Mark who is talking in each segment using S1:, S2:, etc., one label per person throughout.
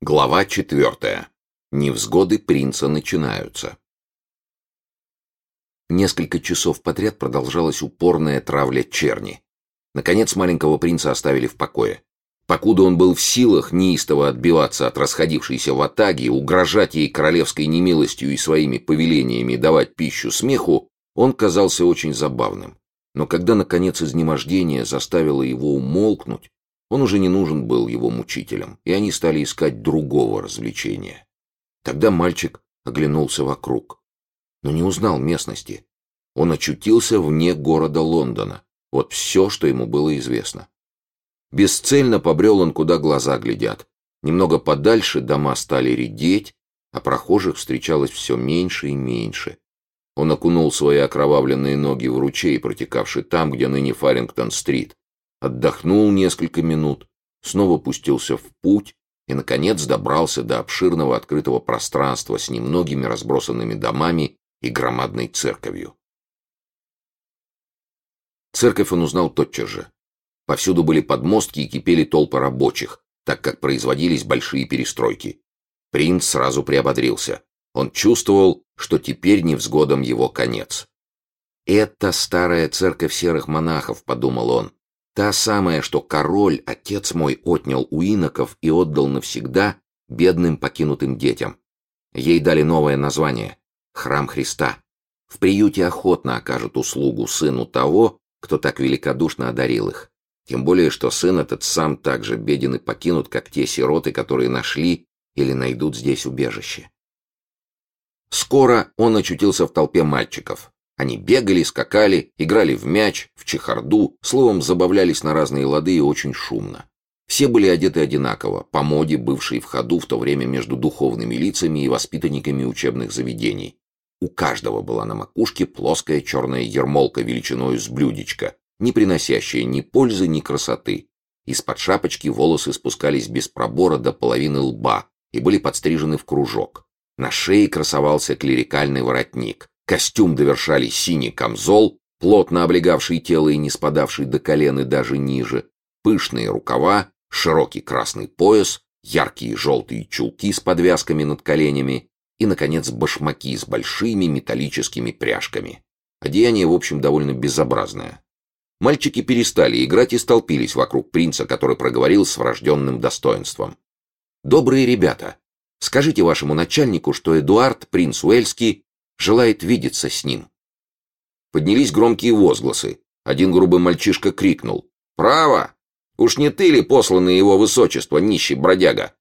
S1: Глава четвертая. Невзгоды принца начинаются. Несколько часов подряд продолжалась упорная травля черни. Наконец маленького принца оставили в покое. Покуда он был в силах неистово отбиваться от расходившейся ватаги, угрожать ей королевской немилостью и своими повелениями давать пищу смеху, он казался очень забавным. Но когда, наконец, изнемождение заставило его умолкнуть, он уже не нужен был его мучителям, и они стали искать другого развлечения. Тогда мальчик оглянулся вокруг, но не узнал местности. Он очутился вне города Лондона. Вот все, что ему было известно. Бесцельно побрел он, куда глаза глядят. Немного подальше дома стали редеть, а прохожих встречалось все меньше и меньше. Он окунул свои окровавленные ноги в ручей, протекавший там, где ныне Фарингтон-стрит отдохнул несколько минут, снова пустился в путь и, наконец, добрался до обширного открытого пространства с немногими разбросанными домами и громадной церковью. Церковь он узнал тотчас же. Повсюду были подмостки и кипели толпы рабочих, так как производились большие перестройки. Принц сразу приободрился. Он чувствовал, что теперь невзгодом его конец. «Это старая церковь серых монахов», — подумал он. Та самая, что король, отец мой, отнял у иноков и отдал навсегда бедным покинутым детям. Ей дали новое название — Храм Христа. В приюте охотно окажут услугу сыну того, кто так великодушно одарил их. Тем более, что сын этот сам так же беден и покинут, как те сироты, которые нашли или найдут здесь убежище. Скоро он очутился в толпе мальчиков. Они бегали, скакали, играли в мяч, в чехарду, словом, забавлялись на разные лады и очень шумно. Все были одеты одинаково, по моде, бывшей в ходу в то время между духовными лицами и воспитанниками учебных заведений. У каждого была на макушке плоская черная ермолка величиной с блюдечко, не приносящая ни пользы, ни красоты. Из-под шапочки волосы спускались без пробора до половины лба и были подстрижены в кружок. На шее красовался клерикальный воротник. Костюм довершали синий камзол, плотно облегавший тело и не спадавший до колен и даже ниже, пышные рукава, широкий красный пояс, яркие желтые чулки с подвязками над коленями и, наконец, башмаки с большими металлическими пряжками. Одеяние, в общем, довольно безобразное. Мальчики перестали играть и столпились вокруг принца, который проговорил с врожденным достоинством. «Добрые ребята, скажите вашему начальнику, что Эдуард, принц Уэльский, желает видеться с ним. Поднялись громкие возгласы. Один грубый мальчишка крикнул. «Право! Уж не ты ли посланный его высочество, нищий бродяга?»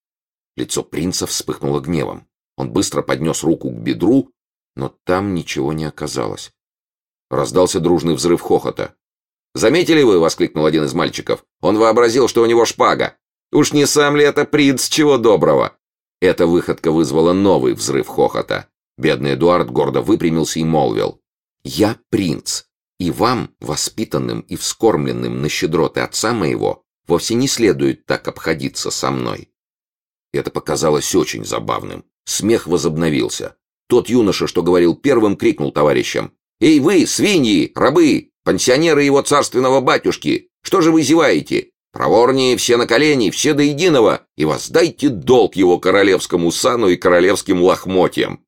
S1: Лицо принца вспыхнуло гневом. Он быстро поднес руку к бедру, но там ничего не оказалось. Раздался дружный взрыв хохота. «Заметили вы?» — воскликнул один из мальчиков. «Он вообразил, что у него шпага. Уж не сам ли это принц, чего доброго?» Эта выходка вызвала новый взрыв хохота. Бедный Эдуард гордо выпрямился и молвил. «Я принц, и вам, воспитанным и вскормленным на щедроты отца моего, вовсе не следует так обходиться со мной». Это показалось очень забавным. Смех возобновился. Тот юноша, что говорил первым, крикнул товарищам. «Эй вы, свиньи, рабы, пансионеры его царственного батюшки! Что же вы зеваете? Проворнее все на колени, все до единого, и воздайте долг его королевскому сану и королевским лохмотьям!»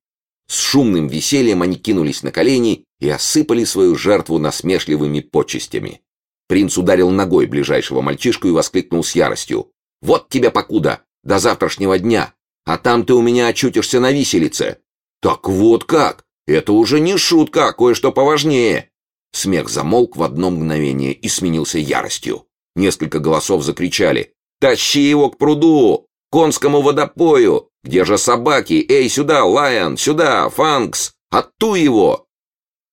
S1: С шумным весельем они кинулись на колени и осыпали свою жертву насмешливыми почестями. Принц ударил ногой ближайшего мальчишку и воскликнул с яростью. «Вот тебе покуда! До завтрашнего дня! А там ты у меня очутишься на виселице!» «Так вот как! Это уже не шутка, а кое-что поважнее!» Смех замолк в одно мгновение и сменился яростью. Несколько голосов закричали. «Тащи его к пруду! Конскому водопою! Где же собаки? Эй, сюда, Лайон! Сюда, Фанкс! Отту его!»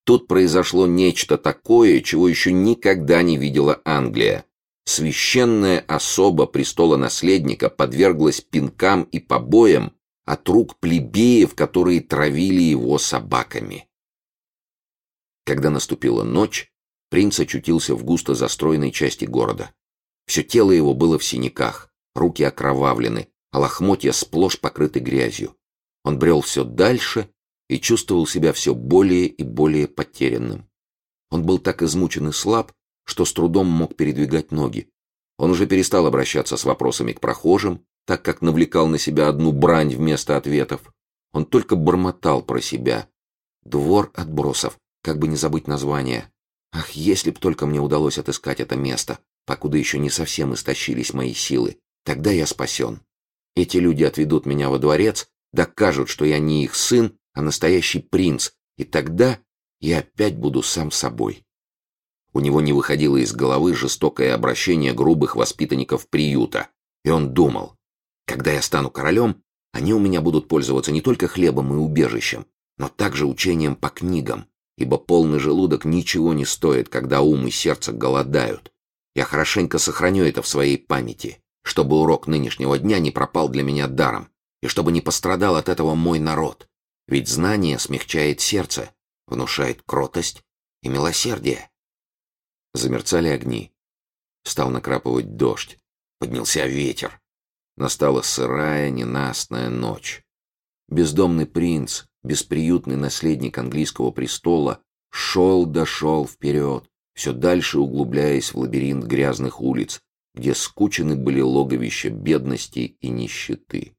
S1: Тут произошло нечто такое, чего еще никогда не видела Англия. Священная особа престола наследника подверглась пинкам и побоям от рук плебеев, которые травили его собаками. Когда наступила ночь, принц очутился в густо застроенной части города. Все тело его было в синяках, руки окровавлены, а лохмотья сплошь покрыты грязью. Он брел все дальше и чувствовал себя все более и более потерянным. Он был так измучен и слаб, что с трудом мог передвигать ноги. Он уже перестал обращаться с вопросами к прохожим, так как навлекал на себя одну брань вместо ответов. Он только бормотал про себя. Двор отбросов, как бы не забыть название. Ах, если б только мне удалось отыскать это место, покуда еще не совсем истощились мои силы, тогда я спасен. Эти люди отведут меня во дворец, докажут, что я не их сын, а настоящий принц, и тогда я опять буду сам собой. У него не выходило из головы жестокое обращение грубых воспитанников приюта, и он думал, когда я стану королем, они у меня будут пользоваться не только хлебом и убежищем, но также учением по книгам, ибо полный желудок ничего не стоит, когда ум и сердце голодают. Я хорошенько сохраню это в своей памяти, чтобы урок нынешнего дня не пропал для меня даром, и чтобы не пострадал от этого мой народ. Ведь знание смягчает сердце, внушает кротость и милосердие. Замерцали огни. Стал накрапывать дождь. Поднялся ветер. Настала сырая, ненастная ночь. Бездомный принц, бесприютный наследник английского престола, шел-дошел вперед, все дальше углубляясь в лабиринт грязных улиц, где скучены были логовища бедности и нищеты.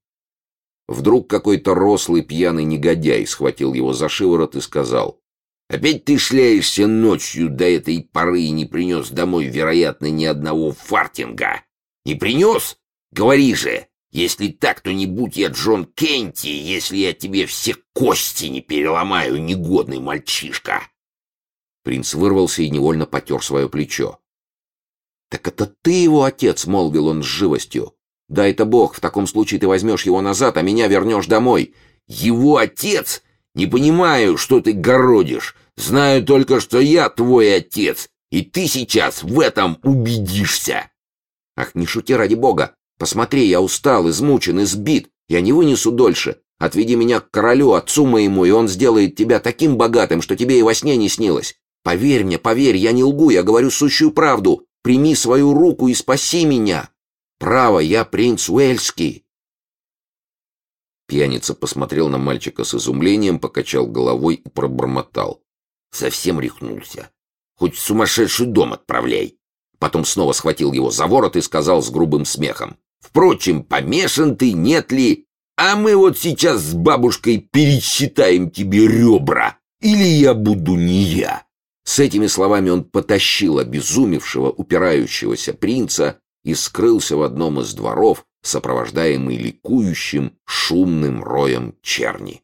S1: Вдруг какой-то рослый пьяный негодяй схватил его за шиворот и сказал, «Опять ты шляешься ночью до этой поры и не принес домой, вероятно, ни одного фартинга. Не принес? Говори же, если так, то не будь я Джон Кенти, если я тебе все кости не переломаю, негодный мальчишка!» Принц вырвался и невольно потер свое плечо. «Так это ты его отец», — молвил он с живостью. Дай-то бог, в таком случае ты возьмешь его назад, а меня вернешь домой. Его отец? Не понимаю, что ты городишь. Знаю только, что я твой отец, и ты сейчас в этом убедишься. Ах, не шути ради бога. Посмотри, я устал, измучен, избит. Я не вынесу дольше. Отведи меня к королю, отцу моему, и он сделает тебя таким богатым, что тебе и во сне не снилось. Поверь мне, поверь, я не лгу, я говорю сущую правду. Прими свою руку и спаси меня. Право, я принц Уэльский!» Пьяница посмотрел на мальчика с изумлением, покачал головой и пробормотал. «Совсем рехнулся. Хоть в сумасшедший дом отправляй!» Потом снова схватил его за ворот и сказал с грубым смехом. «Впрочем, помешан ты, нет ли? А мы вот сейчас с бабушкой пересчитаем тебе ребра. Или я буду не я!» С этими словами он потащил обезумевшего, упирающегося принца и скрылся в одном из дворов, сопровождаемый ликующим шумным роем черни.